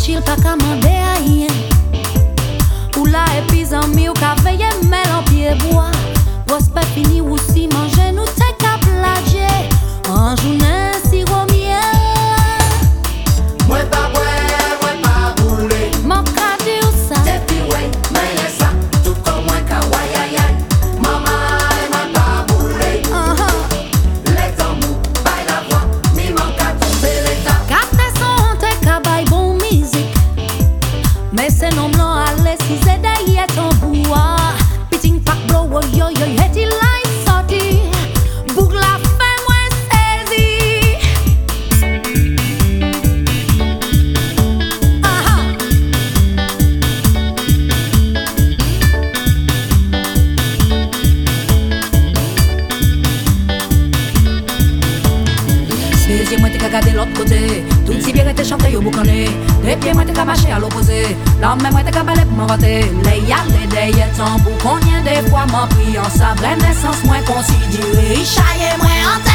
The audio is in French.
pa ka mande a yen. Ou la epi zanmi ou ka veye Mè se nom lan ale si zè da yè tan bouwa Piting pak blow yo yo yeti la Tout si bien te chante yo boukane De pied mwen te ka mache al opose La men mwen te ka bale pou mwen rate Le yale deye tambou Konyen de fwa mwen pri An sa mwen konsidere Chaye mwen an